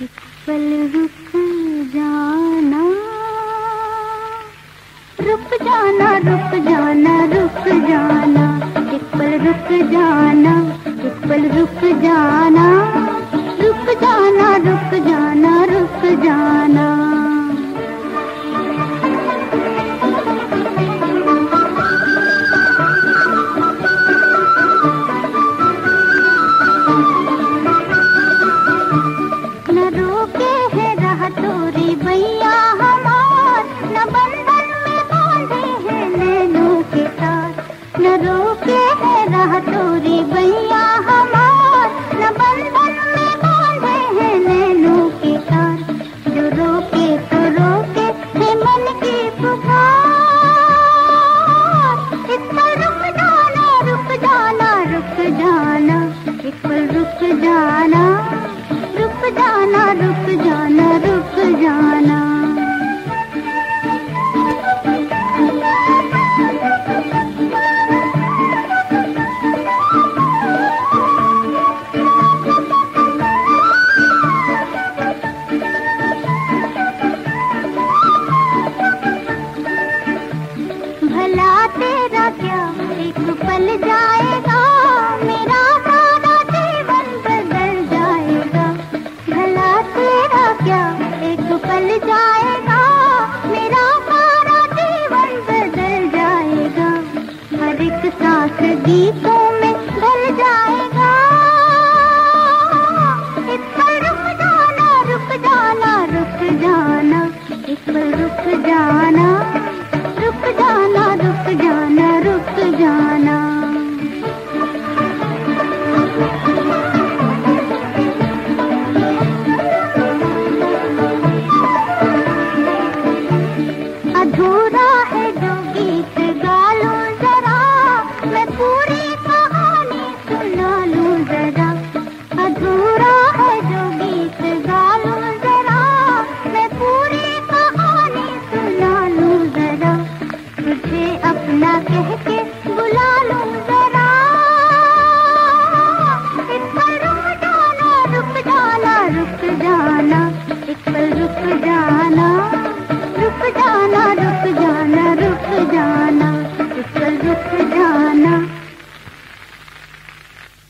पल रुक जाना। रुक जाना रुक जाना रुक जाना। एक पल रुक जाना, एक पल रुक जाना। रुक जाना रुक जाना रुक जाना। जाना रुक जाना रुक जाना। भला तेरा क्या? एक पल जाएगा साथ दीपों में Oh,